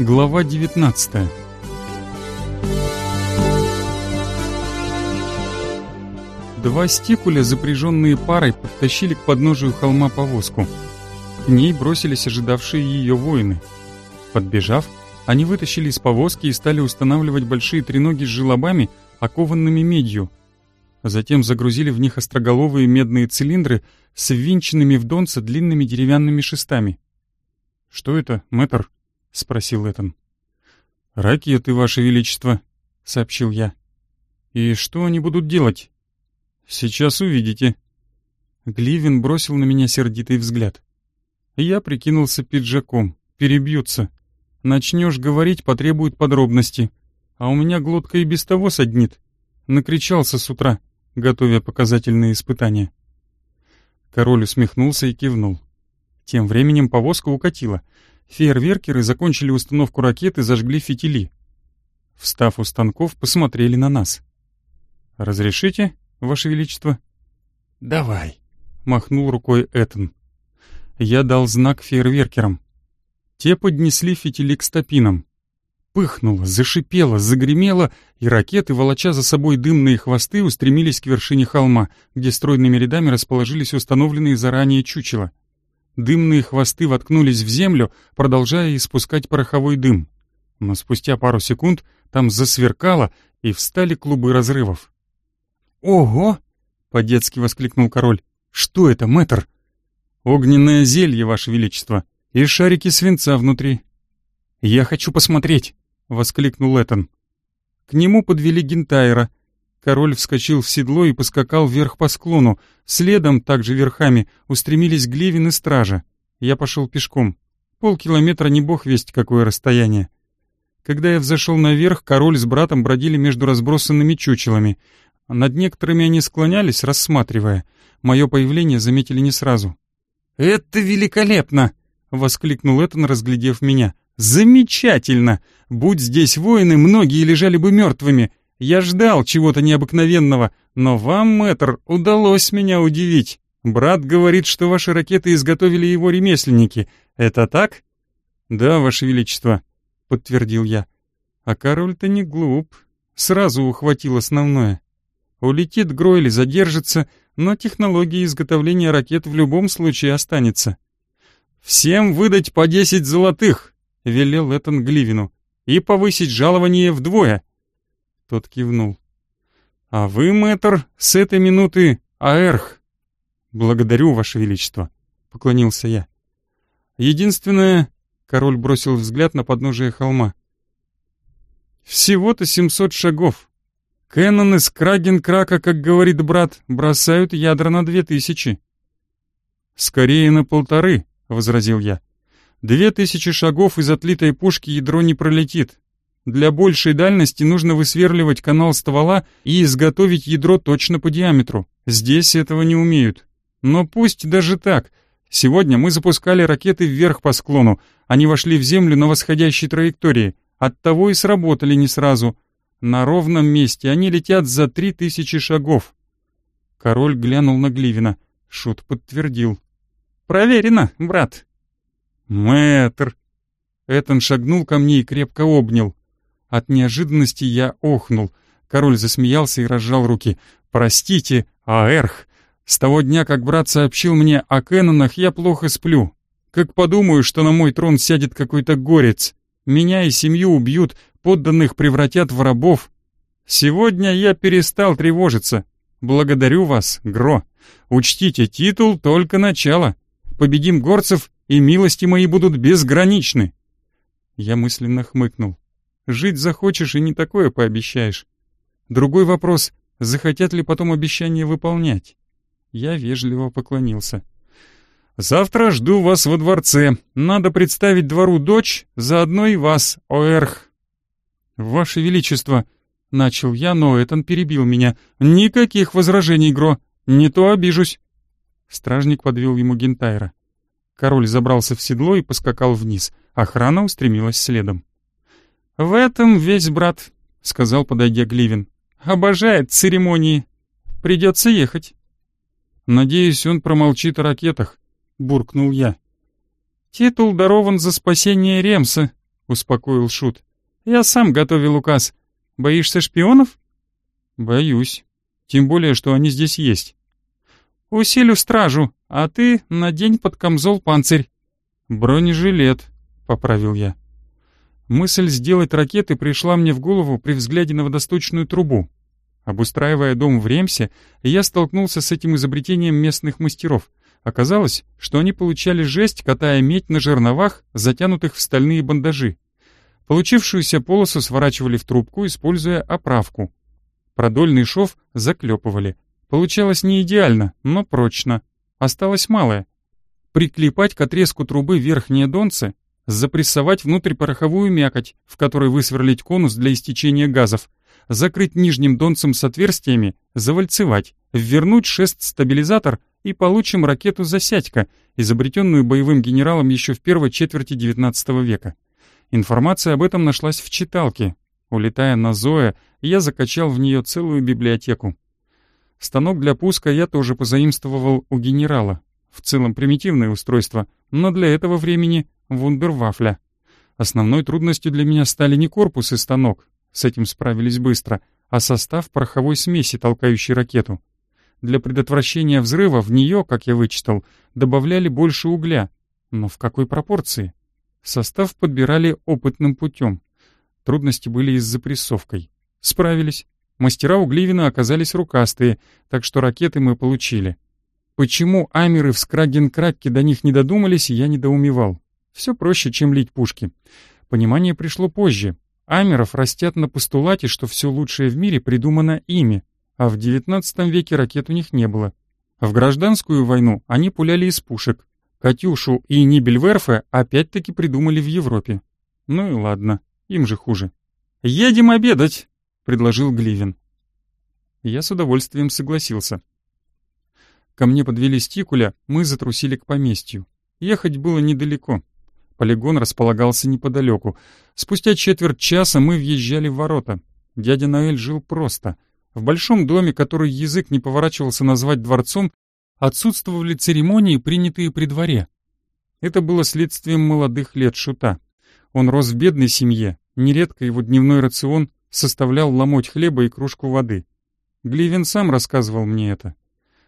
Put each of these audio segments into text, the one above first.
Глава 19 Два стикуля, запряженные парой, подтащили к подножию холма повозку. К ней бросились ожидавшие ее воины. Подбежав, они вытащили из повозки и стали устанавливать большие треноги с желобами, окованными медью. Затем загрузили в них остроголовые медные цилиндры с ввинченными в донца длинными деревянными шестами. «Что это, мэтр?» — спросил Этан. «Ракеты, Ваше Величество», — сообщил я. «И что они будут делать?» «Сейчас увидите». Гливин бросил на меня сердитый взгляд. Я прикинулся пиджаком. Перебьются. Начнешь говорить, потребуют подробности. А у меня глотка и без того саднит. Накричался с утра, готовя показательные испытания. Король усмехнулся и кивнул. Тем временем повозка укатила. Фейерверкеры закончили установку ракеты, зажгли фитили. Встав у станков, посмотрели на нас. «Разрешите?» Ваше Величество?» «Давай», — махнул рукой Этон. Я дал знак фейерверкерам. Те поднесли фитили к стопинам. Пыхнуло, зашипело, загремело, и ракеты, волоча за собой дымные хвосты, устремились к вершине холма, где стройными рядами расположились установленные заранее чучела. Дымные хвосты воткнулись в землю, продолжая испускать пороховой дым. Но спустя пару секунд там засверкало, и встали клубы разрывов. «Ого!» — по-детски воскликнул король. «Что это, мэтр?» «Огненное зелье, ваше величество, и шарики свинца внутри». «Я хочу посмотреть!» — воскликнул Этан. К нему подвели Гентайра. Король вскочил в седло и поскакал вверх по склону. Следом, также верхами, устремились Гливин и стража. Я пошел пешком. Полкилометра не бог весть какое расстояние. Когда я взошел наверх, король с братом бродили между разбросанными чучелами. Над некоторыми они склонялись, рассматривая. Мое появление заметили не сразу. «Это великолепно!» — воскликнул Этан, разглядев меня. «Замечательно! Будь здесь воины, многие лежали бы мертвыми. Я ждал чего-то необыкновенного, но вам, мэтр, удалось меня удивить. Брат говорит, что ваши ракеты изготовили его ремесленники. Это так?» «Да, ваше величество», — подтвердил я. А король-то не глуп. Сразу ухватил основное. Улетит Гройль, задержится, но технология изготовления ракет в любом случае останется. «Всем выдать по десять золотых!» — велел Этан Гливину. «И повысить жалование вдвое!» Тот кивнул. «А вы, мэтр, с этой минуты аэрх!» «Благодарю, ваше величество!» — поклонился я. «Единственное...» — король бросил взгляд на подножие холма. «Всего-то семьсот шагов!» Кэннон из Крагенкрака, как говорит брат, бросают ядра на две тысячи. «Скорее на полторы», — возразил я. «Две тысячи шагов из отлитой пушки ядро не пролетит. Для большей дальности нужно высверливать канал ствола и изготовить ядро точно по диаметру. Здесь этого не умеют. Но пусть даже так. Сегодня мы запускали ракеты вверх по склону. Они вошли в землю на восходящей траектории. Оттого и сработали не сразу. На ровном месте они летят за три тысячи шагов. Король глянул на Гливина. Шут подтвердил. «Проверено, брат». «Мэтр!» Этон шагнул ко мне и крепко обнял. От неожиданности я охнул. Король засмеялся и разжал руки. «Простите, Аэрх, с того дня, как брат сообщил мне о Кэнонах, я плохо сплю. Как подумаю, что на мой трон сядет какой-то горец. Меня и семью убьют, подданных превратят в рабов. Сегодня я перестал тревожиться. Благодарю вас, Гро. Учтите, титул только начало. Победим горцев, и милости мои будут безграничны. Я мысленно хмыкнул. Жить захочешь и не такое пообещаешь. Другой вопрос, захотят ли потом обещания выполнять. Я вежливо поклонился. «Завтра жду вас во дворце. Надо представить двору дочь, заодно и вас, Оэрх». «Ваше Величество!» — начал я, но Этан перебил меня. «Никаких возражений, Гро! Не то обижусь!» Стражник подвел ему Гентайра. Король забрался в седло и поскакал вниз. Охрана устремилась следом. «В этом весь брат», — сказал, подойдя Гливин. «Обожает церемонии. Придется ехать». «Надеюсь, он промолчит о ракетах», — буркнул я. «Титул дарован за спасение Ремса», — успокоил Шут. «Я сам готовил указ. Боишься шпионов?» «Боюсь. Тем более, что они здесь есть». «Усилю стражу, а ты надень под камзол панцирь». «Бронежилет», — поправил я. Мысль сделать ракеты пришла мне в голову при взгляде на водосточную трубу. Обустраивая дом в Ремсе, я столкнулся с этим изобретением местных мастеров. Оказалось, что они получали жесть, катая медь на жерновах, затянутых в стальные бандажи. Получившуюся полосу сворачивали в трубку, используя оправку. Продольный шов заклепывали. Получалось не идеально, но прочно. Осталось малое. Приклепать к отрезку трубы верхние донцы, запрессовать внутрь пороховую мякоть, в которой высверлить конус для истечения газов, закрыть нижним донцем с отверстиями, завальцевать, ввернуть шест-стабилизатор и получим ракету «Засядька», изобретенную боевым генералом еще в первой четверти XIX века. Информация об этом нашлась в читалке. Улетая на Зоя, я закачал в нее целую библиотеку. Станок для пуска я тоже позаимствовал у генерала. В целом примитивное устройство, но для этого времени вундервафля. Основной трудностью для меня стали не корпус и станок, с этим справились быстро, а состав пороховой смеси, толкающей ракету. Для предотвращения взрыва в нее, как я вычитал, добавляли больше угля. Но в какой пропорции? Состав подбирали опытным путем. Трудности были и с запрессовкой. Справились. Мастера Угливина оказались рукастые, так что ракеты мы получили. Почему амеры в Скрагенкракке до них не додумались, я недоумевал. Все проще, чем лить пушки. Понимание пришло позже. Амеров растят на постулате, что все лучшее в мире придумано ими, а в XIX веке ракет у них не было. В гражданскую войну они пуляли из пушек, Катюшу и Нибельверфе опять-таки придумали в Европе. Ну и ладно, им же хуже. «Едем обедать!» — предложил Гливин. Я с удовольствием согласился. Ко мне подвели стикуля, мы затрусили к поместью. Ехать было недалеко. Полигон располагался неподалеку. Спустя четверть часа мы въезжали в ворота. Дядя Наэль жил просто. В большом доме, который язык не поворачивался назвать дворцом, отсутствовали церемонии, принятые при дворе. Это было следствием молодых лет Шута. Он рос в бедной семье, нередко его дневной рацион составлял ломоть хлеба и кружку воды. Гливен сам рассказывал мне это.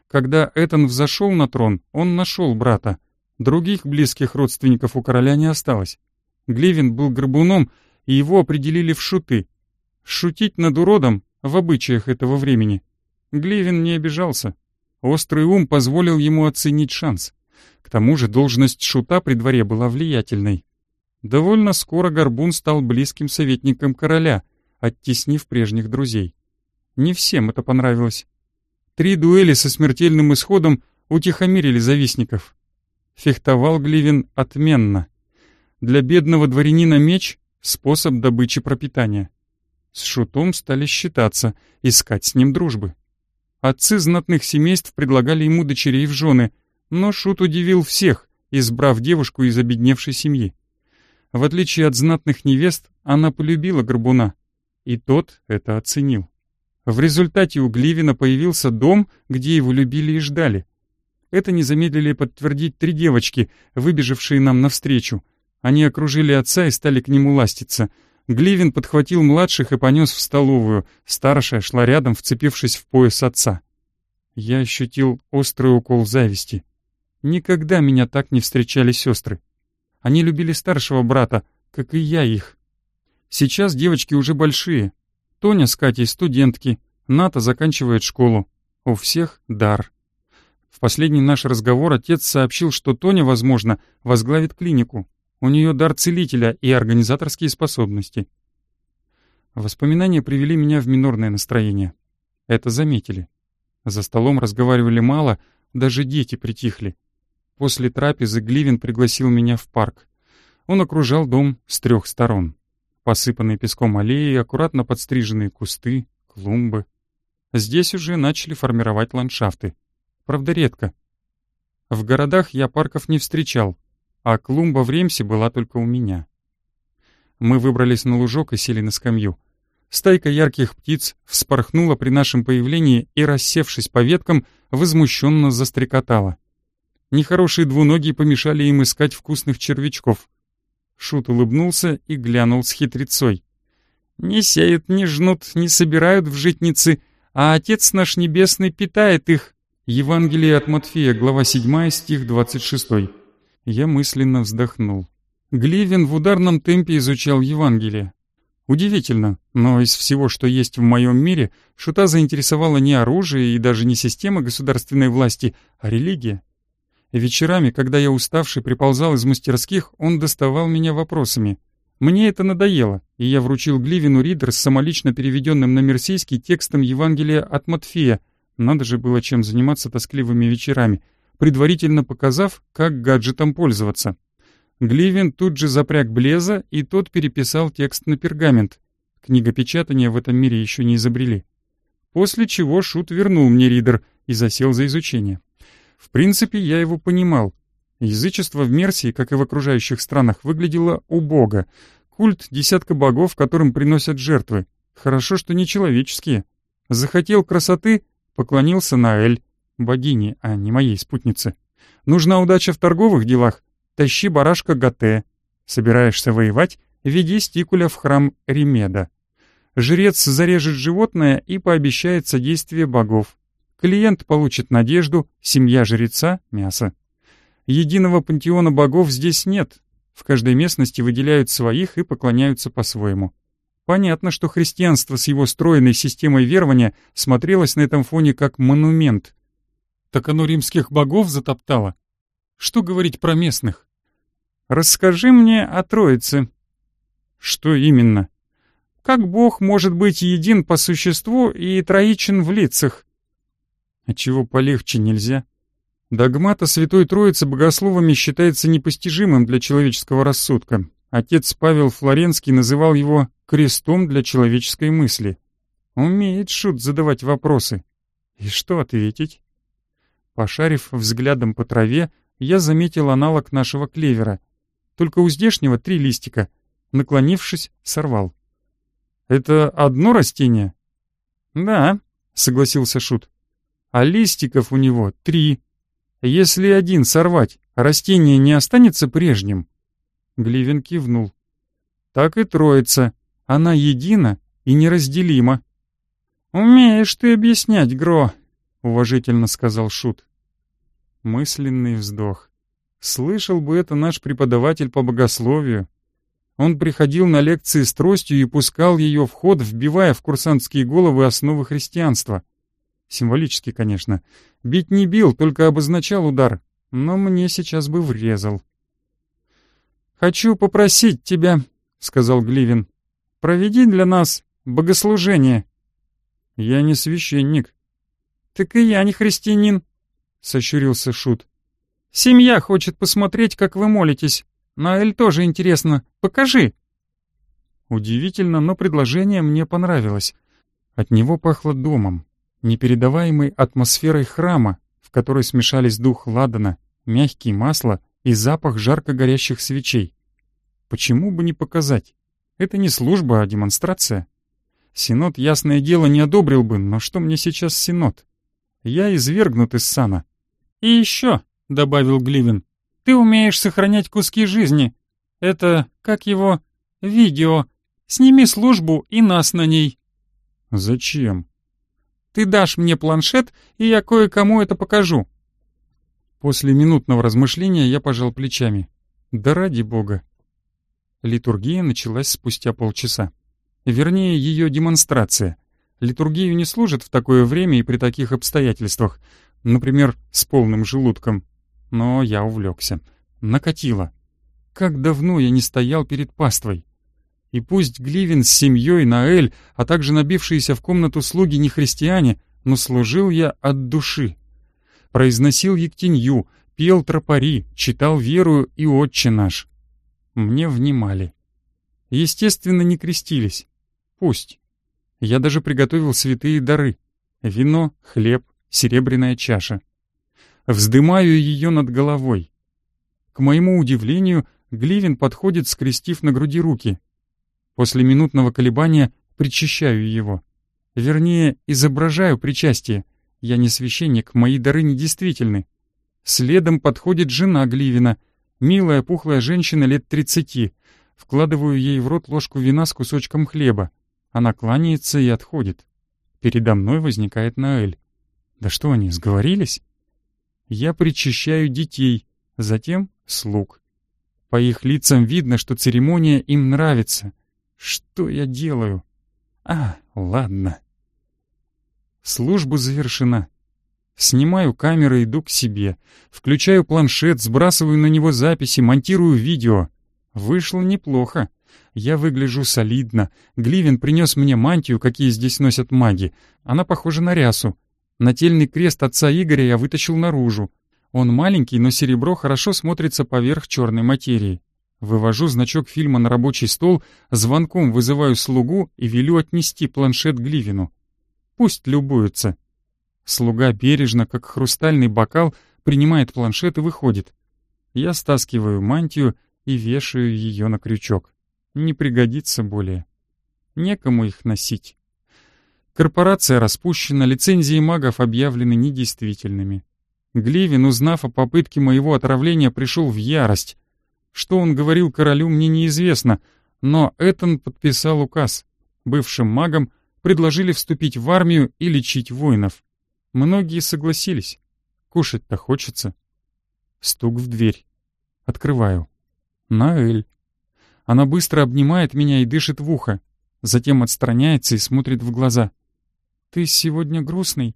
Когда Этан взошел на трон, он нашел брата. Других близких родственников у короля не осталось. Гливен был горбуном, и его определили в шуты. Шутить над уродом в обычаях этого времени. Гливен не обижался. Острый ум позволил ему оценить шанс. К тому же должность шута при дворе была влиятельной. Довольно скоро Горбун стал близким советником короля, оттеснив прежних друзей. Не всем это понравилось. Три дуэли со смертельным исходом утихомирили завистников. Фехтовал Гливин отменно. Для бедного дворянина меч — способ добычи пропитания. С шутом стали считаться, искать с ним дружбы. Отцы знатных семейств предлагали ему дочерей в жены, но Шут удивил всех, избрав девушку из обедневшей семьи. В отличие от знатных невест, она полюбила горбуна, и тот это оценил. В результате у Гливина появился дом, где его любили и ждали. Это не замедлили подтвердить три девочки, выбежавшие нам навстречу. Они окружили отца и стали к нему ластиться — Гливин подхватил младших и понес в столовую. Старшая шла рядом, вцепившись в пояс отца. Я ощутил острый укол зависти. Никогда меня так не встречали сестры. Они любили старшего брата, как и я их. Сейчас девочки уже большие. Тоня с Катей студентки, Ната заканчивает школу. У всех дар. В последний наш разговор отец сообщил, что Тоня, возможно, возглавит клинику. У нее дар целителя и организаторские способности. Воспоминания привели меня в минорное настроение. Это заметили. За столом разговаривали мало, даже дети притихли. После трапезы Гливин пригласил меня в парк. Он окружал дом с трех сторон. Посыпанные песком аллеи, аккуратно подстриженные кусты, клумбы. Здесь уже начали формировать ландшафты. Правда, редко. В городах я парков не встречал, а клумба в Ремсе была только у меня. Мы выбрались на лужок и сели на скамью. Стайка ярких птиц вспорхнула при нашем появлении и, рассевшись по веткам, возмущенно застрекотала. Нехорошие двуногие помешали им искать вкусных червячков. Шут улыбнулся и глянул с хитрецой. «Не сеют, не жнут, не собирают в житницы, а Отец наш Небесный питает их». Евангелие от Матфея, глава 7, стих 26. Я мысленно вздохнул. Гливин в ударном темпе изучал Евангелие. Удивительно, но из всего, что есть в моем мире, Шута заинтересовала не оружие и даже не система государственной власти, а религия. Вечерами, когда я уставший приползал из мастерских, он доставал меня вопросами. Мне это надоело, и я вручил Гливину Ридер с самолично переведенным на мерсийский текстом Евангелия от Матфея. Надо же было чем заниматься тоскливыми вечерами, предварительно показав, как гаджетом пользоваться. Гливин тут же запряг Блеза, и тот переписал текст на пергамент. Книгопечатания в этом мире еще не изобрели. После чего Шут вернул мне ридер и засел за изучение. В принципе, я его понимал. Язычество в Мерсии, как и в окружающих странах, выглядело убого. Культ десятка богов, которым приносят жертвы. Хорошо, что не человеческие. Захотел красоты — поклонился на Эль, богине, а не моей спутнице. Нужна удача в торговых делах Тащи барашка Гате. Собираешься воевать? Веди стикуля в храм Ремеда. Жрец зарежет животное и пообещает содействие богов. Клиент получит надежду, семья жреца — мясо. Единого пантеона богов здесь нет. В каждой местности выделяют своих и поклоняются по-своему. Понятно, что христианство с его стройной системой верования смотрелось на этом фоне как монумент. Так оно римских богов затоптало. Что говорить про местных? Расскажи мне о Троице». «Что именно?» «Как Бог может быть един по существу и троичен в лицах?» «А чего полегче нельзя?» Догмата Святой Троицы богословами считается непостижимым для человеческого рассудка. Отец Павел Флоренский называл его «крестом для человеческой мысли». Умеет Шут задавать вопросы. И что ответить? Пошарив взглядом по траве, я заметил аналог нашего клевера — только у здешнего три листика. Наклонившись, сорвал. «Это одно растение?» «Да», — согласился Шут. «А листиков у него три. Если один сорвать, растение не останется прежним?» Гливен кивнул. «Так и троица. Она едина и неразделима». «Умеешь ты объяснять, Гро», — уважительно сказал Шут. Мысленный вздох. Слышал бы это наш преподаватель по богословию. Он приходил на лекции с тростью и пускал ее в ход, вбивая в курсантские головы основы христианства. Символически, конечно. Бить не бил, только обозначал удар, но мне сейчас бы врезал. «Хочу попросить тебя», — сказал Гливин, — «проведи для нас богослужение». «Я не священник». «Так и я не христианин», — сощурился Шут. Семья хочет посмотреть, как вы молитесь. Наэль тоже интересно. Покажи». Удивительно, но предложение мне понравилось. От него пахло домом, непередаваемой атмосферой храма, в которой смешались дух ладана, мягкие масла и запах жарко горящих свечей. Почему бы не показать? Это не служба, а демонстрация. Синод, ясное дело, не одобрил бы, но что мне сейчас Синод? Я извергнут из сана. И еще, — добавил Гливин. «Ты умеешь сохранять куски жизни. Это, как его, видео. Сними службу и нас на ней». «Зачем?» «Ты дашь мне планшет, и я кое-кому это покажу». После минутного размышления я пожал плечами. «Да ради бога». Литургия началась спустя полчаса. Вернее, ее демонстрация. Литургию не служат в такое время и при таких обстоятельствах. Например, с полным желудком. Но я увлекся. Накатило. Как давно я не стоял перед паствой. И пусть Гливин с семьей Наэль, а также набившиеся в комнату слуги не христиане, но служил я от души. Произносил Ектенью, пел тропари, читал веру и отче наш. Мне внимали. Естественно, не крестились. Пусть. Я даже приготовил святые дары. Вино, хлеб, серебряная чаша вздымаю ее над головой. К моему удивлению, Гливин подходит, скрестив на груди руки. После минутного колебания причащаю его. Вернее, изображаю причастие. Я не священник, мои дары недействительны. Следом подходит жена Гливина. Милая пухлая женщина лет тридцати. Вкладываю ей в рот ложку вина с кусочком хлеба. Она кланяется и отходит. Передо мной возникает Наэль. Да что они, сговорились? Я причащаю детей, затем слуг. По их лицам видно, что церемония им нравится. Что я делаю? А, ладно. Служба завершена. Снимаю камеры, иду к себе. Включаю планшет, сбрасываю на него записи, монтирую видео. Вышло неплохо. Я выгляжу солидно. Гливен принес мне мантию, какие здесь носят маги. Она похожа на рясу. Нательный крест отца Игоря я вытащил наружу. Он маленький, но серебро хорошо смотрится поверх черной материи. Вывожу значок фильма на рабочий стол, звонком вызываю слугу и велю отнести планшет Гливину. Пусть любуются. Слуга бережно, как хрустальный бокал, принимает планшет и выходит. Я стаскиваю мантию и вешаю ее на крючок. Не пригодится более. Некому их носить. Корпорация распущена, лицензии магов объявлены недействительными. Гливин, узнав о попытке моего отравления, пришел в ярость. Что он говорил королю, мне неизвестно, но Этон подписал указ. Бывшим магам предложили вступить в армию и лечить воинов. Многие согласились. Кушать-то хочется. Стук в дверь. Открываю. Наэль. Она быстро обнимает меня и дышит в ухо. Затем отстраняется и смотрит в глаза. «Ты сегодня грустный?»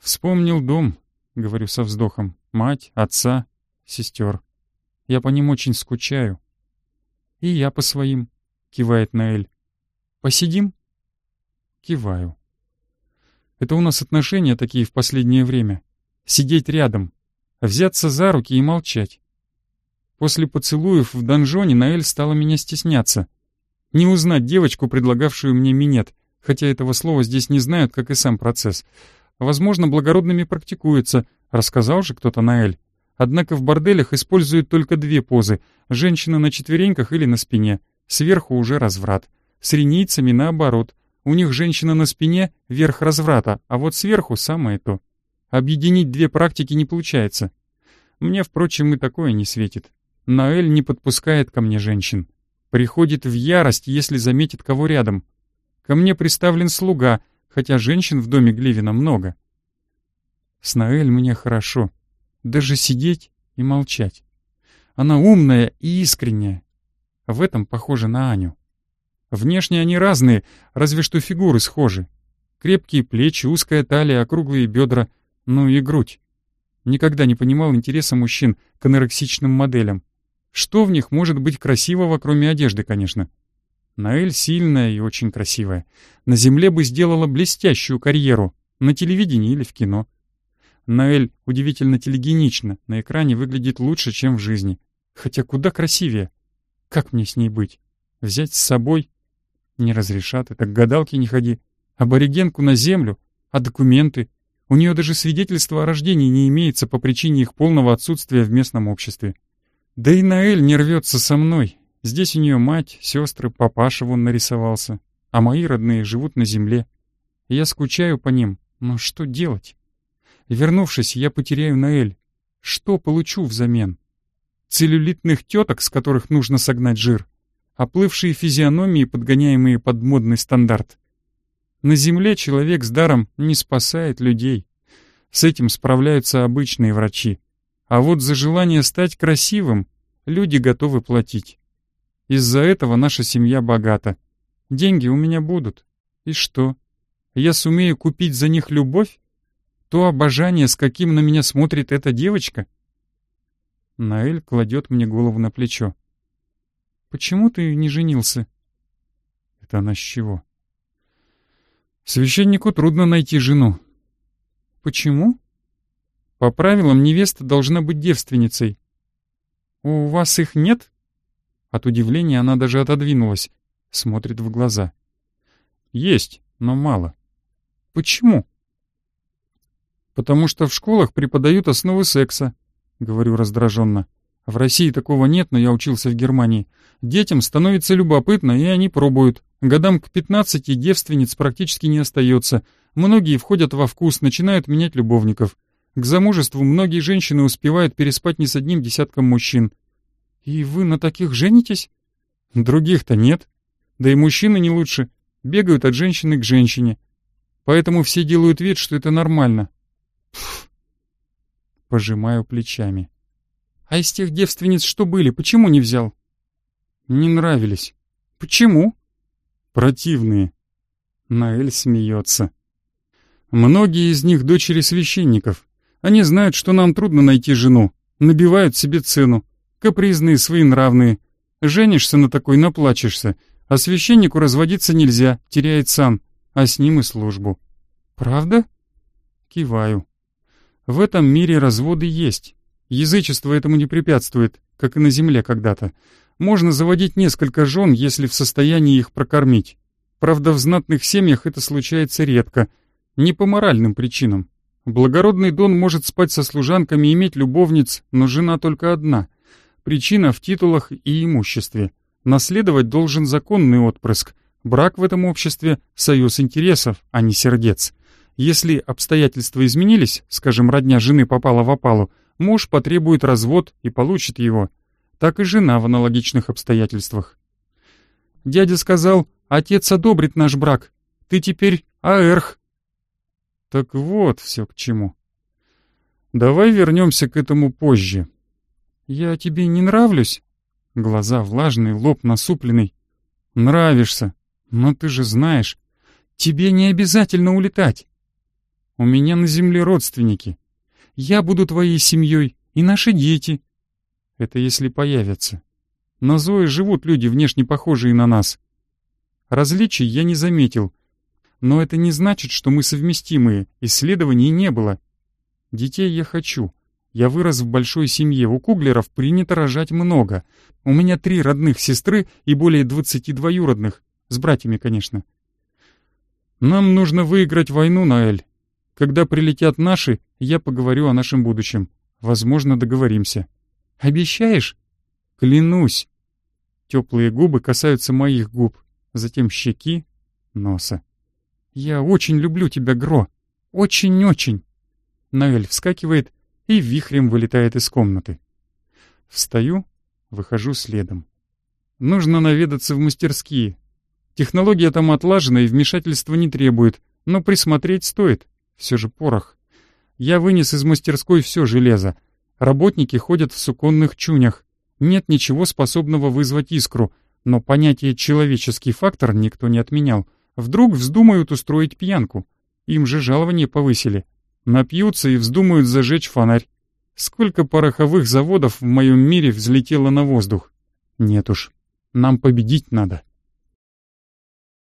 «Вспомнил дом», — говорю со вздохом. «Мать, отца, сестер. Я по ним очень скучаю». «И я по своим», — кивает Наэль. «Посидим?» Киваю. Это у нас отношения такие в последнее время. Сидеть рядом, взяться за руки и молчать. После поцелуев в донжоне Наэль стала меня стесняться. Не узнать девочку, предлагавшую мне минет, хотя этого слова здесь не знают, как и сам процесс. Возможно, благородными практикуется, рассказал же кто-то Наэль. Однако в борделях используют только две позы — женщина на четвереньках или на спине. Сверху уже разврат. С ренийцами наоборот. У них женщина на спине — верх разврата, а вот сверху самое то. Объединить две практики не получается. Мне, впрочем, и такое не светит. Наэль не подпускает ко мне женщин. Приходит в ярость, если заметит кого рядом. Ко мне приставлен слуга, хотя женщин в доме Гливина много. С Наэль мне хорошо. Даже сидеть и молчать. Она умная и искренняя. В этом похожа на Аню. Внешне они разные, разве что фигуры схожи. Крепкие плечи, узкая талия, округлые бедра, ну и грудь. Никогда не понимал интереса мужчин к анорексичным моделям. Что в них может быть красивого, кроме одежды, конечно? Наэль сильная и очень красивая. На земле бы сделала блестящую карьеру, на телевидении или в кино. Наэль удивительно телегенична, на экране выглядит лучше, чем в жизни. Хотя куда красивее. Как мне с ней быть? Взять с собой? Не разрешат, это к гадалке не ходи. Аборигенку на землю, а документы? У нее даже свидетельства о рождении не имеется по причине их полного отсутствия в местном обществе. Да и Наэль не рвется со мной. Здесь у нее мать, сестры, папаша вон нарисовался. А мои родные живут на земле. Я скучаю по ним, но что делать? Вернувшись, я потеряю Наэль. Что получу взамен? Целлюлитных теток, с которых нужно согнать жир? оплывшие физиономии, подгоняемые под модный стандарт. На земле человек с даром не спасает людей. С этим справляются обычные врачи. А вот за желание стать красивым люди готовы платить. Из-за этого наша семья богата. Деньги у меня будут. И что? Я сумею купить за них любовь? То обожание, с каким на меня смотрит эта девочка? Наэль кладет мне голову на плечо. Почему ты не женился?» «Это она с чего?» «Священнику трудно найти жену». «Почему?» «По правилам невеста должна быть девственницей». «У вас их нет?» От удивления она даже отодвинулась, смотрит в глаза. «Есть, но мало». «Почему?» «Потому что в школах преподают основы секса», — говорю раздраженно. В России такого нет, но я учился в Германии. Детям становится любопытно, и они пробуют. Годам к 15 девственниц практически не остается. Многие входят во вкус, начинают менять любовников. К замужеству многие женщины успевают переспать не с одним десятком мужчин. И вы на таких женитесь? Других-то нет. Да и мужчины не лучше. Бегают от женщины к женщине. Поэтому все делают вид, что это нормально. Пожимаю плечами. А из тех девственниц, что были, почему не взял? Не нравились. Почему? Противные. Наэль смеется. Многие из них дочери священников. Они знают, что нам трудно найти жену, набивают себе цену. Капризные, своенравные. Женишься на такой, наплачешься. А священнику разводиться нельзя, теряет сан, а с ним и службу. Правда? Киваю. В этом мире разводы есть. Язычество этому не препятствует, как и на земле когда-то. Можно заводить несколько жен, если в состоянии их прокормить. Правда, в знатных семьях это случается редко, не по моральным причинам. Благородный Дон может спать со служанками и иметь любовниц, но жена только одна. Причина в титулах и имуществе. Наследовать должен законный отпрыск. Брак в этом обществе — союз интересов, а не сердец. Если обстоятельства изменились, скажем, родня жены попала в опалу, муж потребует развод и получит его. Так и жена в аналогичных обстоятельствах. Дядя сказал, отец одобрит наш брак. Ты теперь аэрх. Так вот все к чему. Давай вернемся к этому позже. Я тебе не нравлюсь? Глаза влажные, лоб насупленный. Нравишься, но ты же знаешь, тебе не обязательно улетать. У меня на земле родственники. Я буду твоей семьей и наши дети. Это если появятся. На Зое живут люди, внешне похожие на нас. Различий я не заметил, но это не значит, что мы совместимые, исследований не было. Детей я хочу. Я вырос в большой семье, у Куглеров принято рожать много. У меня три родных сестры и более двадцати двоюродных, с братьями, конечно. Нам нужно выиграть войну, Наэль. Когда прилетят наши, я поговорю о нашем будущем. Возможно, договоримся. Обещаешь? Клянусь. Теплые губы касаются моих губ, затем щеки, носа. «Я очень люблю тебя, Гро. Очень-очень». Наэль вскакивает и вихрем вылетает из комнаты. Встаю, выхожу следом. Нужно наведаться в мастерские. Технология там отлажена и вмешательства не требует, но присмотреть стоит. Все же порох. Я вынес из мастерской все железо. Работники ходят в суконных чунях. Нет ничего способного вызвать искру, но понятие «человеческий фактор» никто не отменял — Вдруг вздумают устроить пьянку. Им же жалование повысили. Напьются и вздумают зажечь фонарь. Сколько пороховых заводов в моем мире взлетело на воздух? Нет уж, нам победить надо.